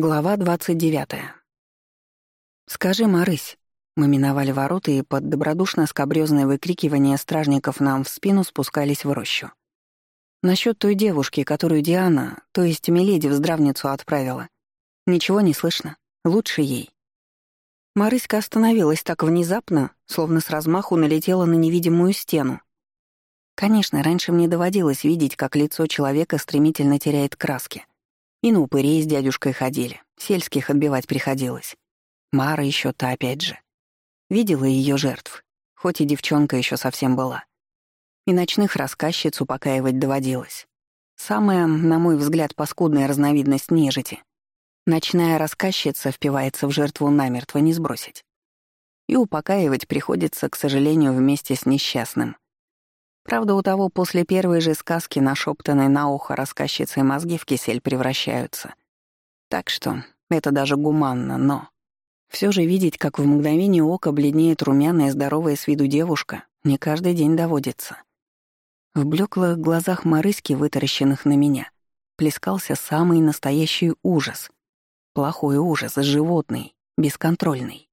Глава 29. «Скажи, Марысь», мы миновали ворота и под добродушно скобрёзное выкрикивание стражников нам в спину спускались в рощу. Насчёт той девушки, которую Диана, то есть Миледи, в здравницу отправила. Ничего не слышно. Лучше ей. Марыська остановилась так внезапно, словно с размаху налетела на невидимую стену. Конечно, раньше мне доводилось видеть, как лицо человека стремительно теряет краски — и на упырей с дядюшкой ходили, сельских отбивать приходилось. Мара еще та опять же. Видела ее жертв, хоть и девчонка еще совсем была. И ночных рассказчиц упокаивать доводилось. Самая, на мой взгляд, паскудная разновидность нежити. Ночная рассказчица впивается в жертву намертво не сбросить. И упокаивать приходится, к сожалению, вместе с несчастным — Правда, у того после первой же сказки, нашептанной на ухо рассказчицей мозги в кисель превращаются. Так что это даже гуманно, но... Все же видеть, как в мгновение ока бледнеет румяная здоровая с виду девушка, не каждый день доводится. В блеклых глазах Марыски, вытаращенных на меня, плескался самый настоящий ужас. Плохой ужас, животный, бесконтрольный.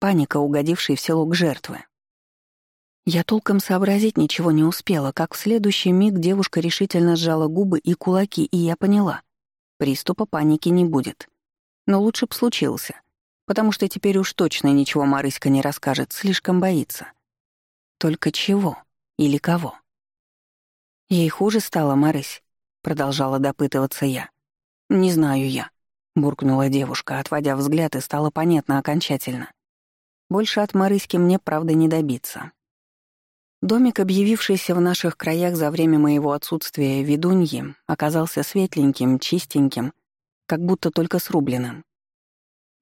Паника, угодивший в село к жертве, я толком сообразить ничего не успела, как в следующий миг девушка решительно сжала губы и кулаки, и я поняла. Приступа паники не будет. Но лучше б случился, потому что теперь уж точно ничего Марыська не расскажет, слишком боится. Только чего или кого? Ей хуже стало, Марысь, продолжала допытываться я. Не знаю я, буркнула девушка, отводя взгляд, и стало понятно окончательно. Больше от Марыськи мне, правда, не добиться. Домик, объявившийся в наших краях за время моего отсутствия ведуньи, оказался светленьким, чистеньким, как будто только срубленным.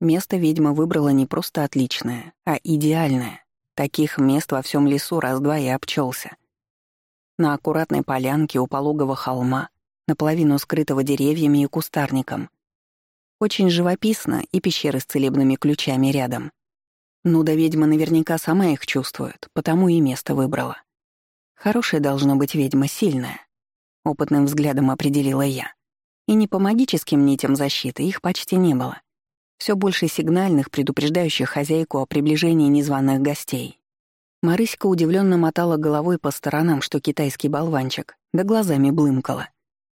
Место ведьма выбрала не просто отличное, а идеальное. Таких мест во всем лесу раз-два и обчелся. На аккуратной полянке у пологого холма, наполовину скрытого деревьями и кустарником. Очень живописно и пещеры с целебными ключами рядом — ну да ведьма наверняка сама их чувствует, потому и место выбрала. Хорошая должна быть ведьма, сильная. Опытным взглядом определила я. И не по магическим нитям защиты, их почти не было. Все больше сигнальных, предупреждающих хозяйку о приближении незваных гостей. Марыська удивленно мотала головой по сторонам, что китайский болванчик, да глазами блымкала.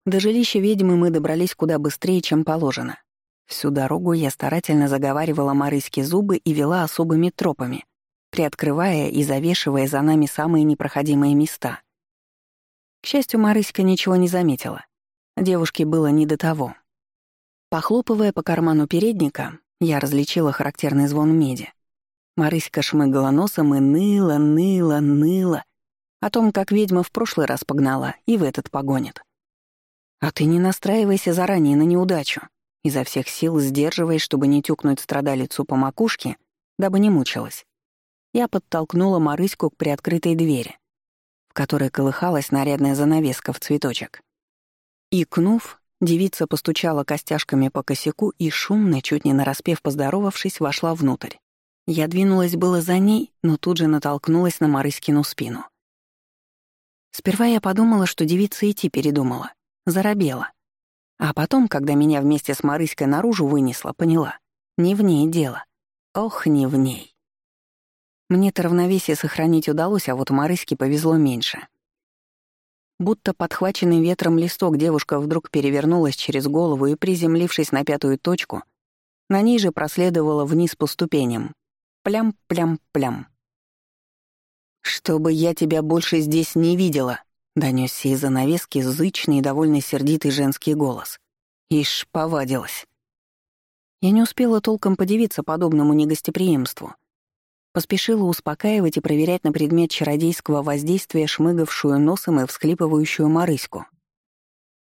До жилища ведьмы мы добрались куда быстрее, чем положено. Всю дорогу я старательно заговаривала Марыське зубы и вела особыми тропами, приоткрывая и завешивая за нами самые непроходимые места. К счастью, Марыська ничего не заметила. Девушке было не до того. Похлопывая по карману передника, я различила характерный звон меди. Марыська шмыгала носом и ныла, ныла, ныла о том, как ведьма в прошлый раз погнала и в этот погонит. «А ты не настраивайся заранее на неудачу», изо всех сил сдерживаясь, чтобы не тюкнуть страдалицу по макушке, дабы не мучилась. Я подтолкнула Марыську к приоткрытой двери, в которой колыхалась нарядная занавеска в цветочек. Икнув, девица постучала костяшками по косяку и, шумно, чуть не нараспев поздоровавшись, вошла внутрь. Я двинулась было за ней, но тут же натолкнулась на Марыськину спину. Сперва я подумала, что девица идти передумала, заробела. А потом, когда меня вместе с Марыськой наружу вынесла, поняла. Не в ней дело. Ох, не в ней. Мне-то равновесие сохранить удалось, а вот Марыське повезло меньше. Будто подхваченный ветром листок девушка вдруг перевернулась через голову и, приземлившись на пятую точку, на ней же проследовала вниз по ступеням. Плям-плям-плям. «Чтобы я тебя больше здесь не видела!» Донёсся из занавески зычный и довольно сердитый женский голос. Ишь, повадилась. Я не успела толком подивиться подобному негостеприимству. Поспешила успокаивать и проверять на предмет чародейского воздействия шмыгавшую носом и всхлипывающую Марыську.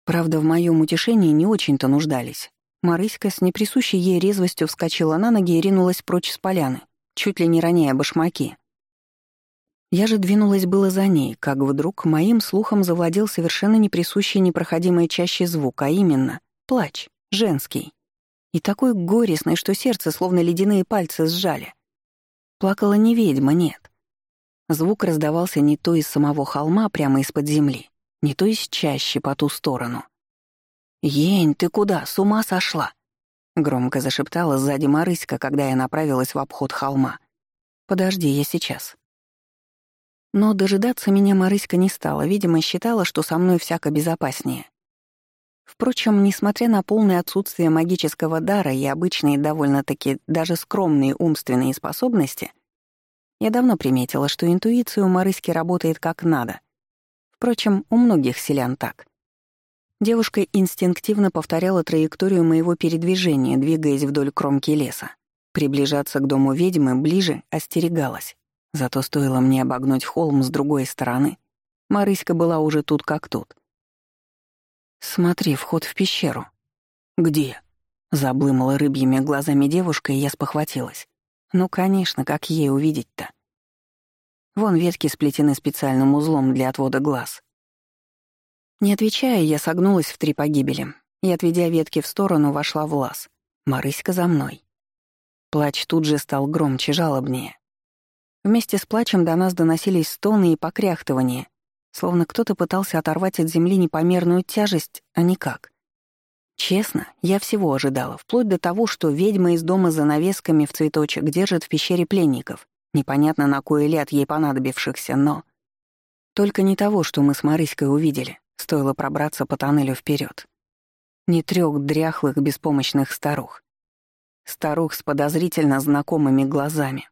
Правда, в моем утешении не очень-то нуждались. Марыська с неприсущей ей резвостью вскочила на ноги и ринулась прочь с поляны, чуть ли не роняя башмаки. Я же двинулась было за ней, как вдруг моим слухом завладел совершенно неприсущий непроходимой чаще звук, а именно — плач, женский. И такой горестный, что сердце словно ледяные пальцы сжали. Плакала не ведьма, нет. Звук раздавался не то из самого холма прямо из-под земли, не то из чаще по ту сторону. «Ень, ты куда? С ума сошла?» Громко зашептала сзади Марыська, когда я направилась в обход холма. «Подожди, я сейчас». Но дожидаться меня Марыська не стала, видимо, считала, что со мной всяко безопаснее. Впрочем, несмотря на полное отсутствие магического дара и обычные довольно-таки даже скромные умственные способности, я давно приметила, что интуиция у Марыськи работает как надо. Впрочем, у многих селян так. Девушка инстинктивно повторяла траекторию моего передвижения, двигаясь вдоль кромки леса. Приближаться к дому ведьмы ближе остерегалась. Зато стоило мне обогнуть холм с другой стороны. Марыська была уже тут как тут. «Смотри, вход в пещеру». «Где?» — заблымала рыбьими глазами девушка, и я спохватилась. «Ну, конечно, как ей увидеть-то?» Вон ветки сплетены специальным узлом для отвода глаз. Не отвечая, я согнулась в три погибели и, отведя ветки в сторону, вошла в лаз. Марыська за мной. Плач тут же стал громче, жалобнее. Вместе с плачем до нас доносились стоны и покряхтывания, словно кто-то пытался оторвать от земли непомерную тяжесть, а никак. Честно, я всего ожидала, вплоть до того, что ведьма из дома за навесками в цветочек держит в пещере пленников, непонятно на кое лет ей понадобившихся, но... Только не того, что мы с Марыськой увидели, стоило пробраться по тоннелю вперед. Не трёх дряхлых, беспомощных старух. Старух с подозрительно знакомыми глазами,